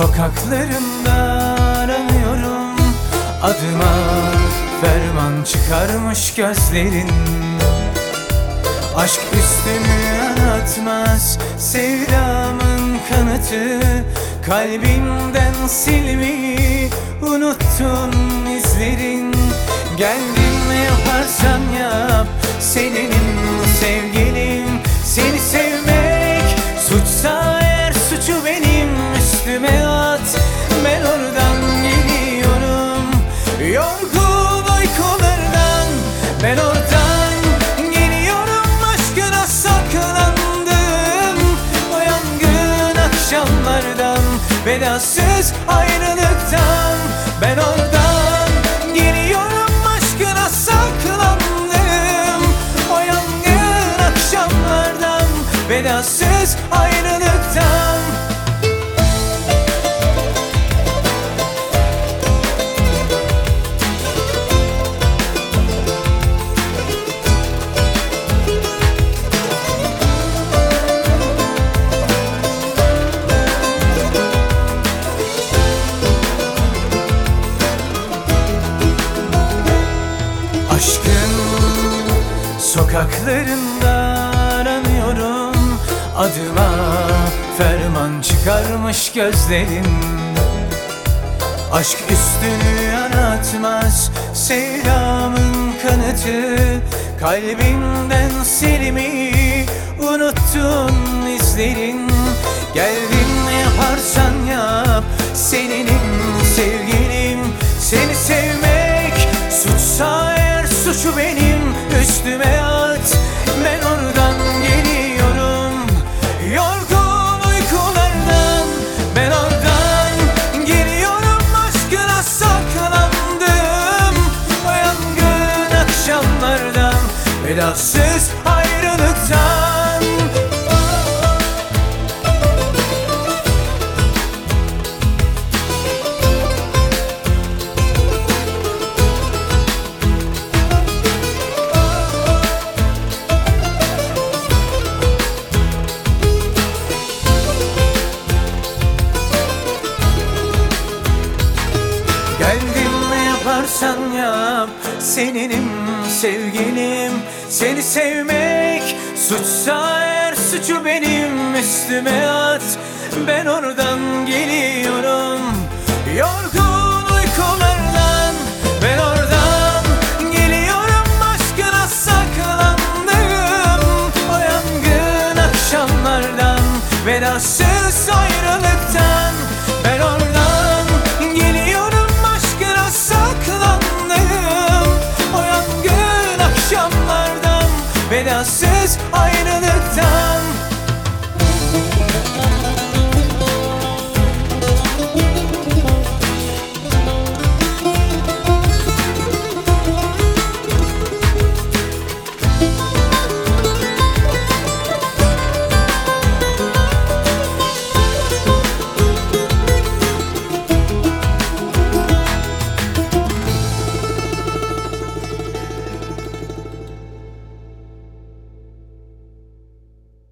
Sokaklarında aranıyorum Adıma ferman çıkarmış gözlerin. Aşk üstümü yaratmaz Sevdamın kanıtı. Kalbimden silmeyi Unuttun izlerin. Geldin ne yaparsan yap Seninim sevgilim Ben oradan geliyorum Aşkına saklandım. O yangın akşamlardan Vedasız ayrılıktan. Ben oradan sokaklarında aranıyorum. Adıma ferman çıkarmış gözlerin Aşk üstünü yaratmaz Sevdamın kanıtı. Kalbimden silmeyi Unuttun izlerin. Geldin ne yaparsan yap Seninim sevgilim ne yaparsan yap Seninim sevgilim. Seni sevmek Suçsa eğer suçu benim üstüme at Ben oradan geliyorum. Yorgun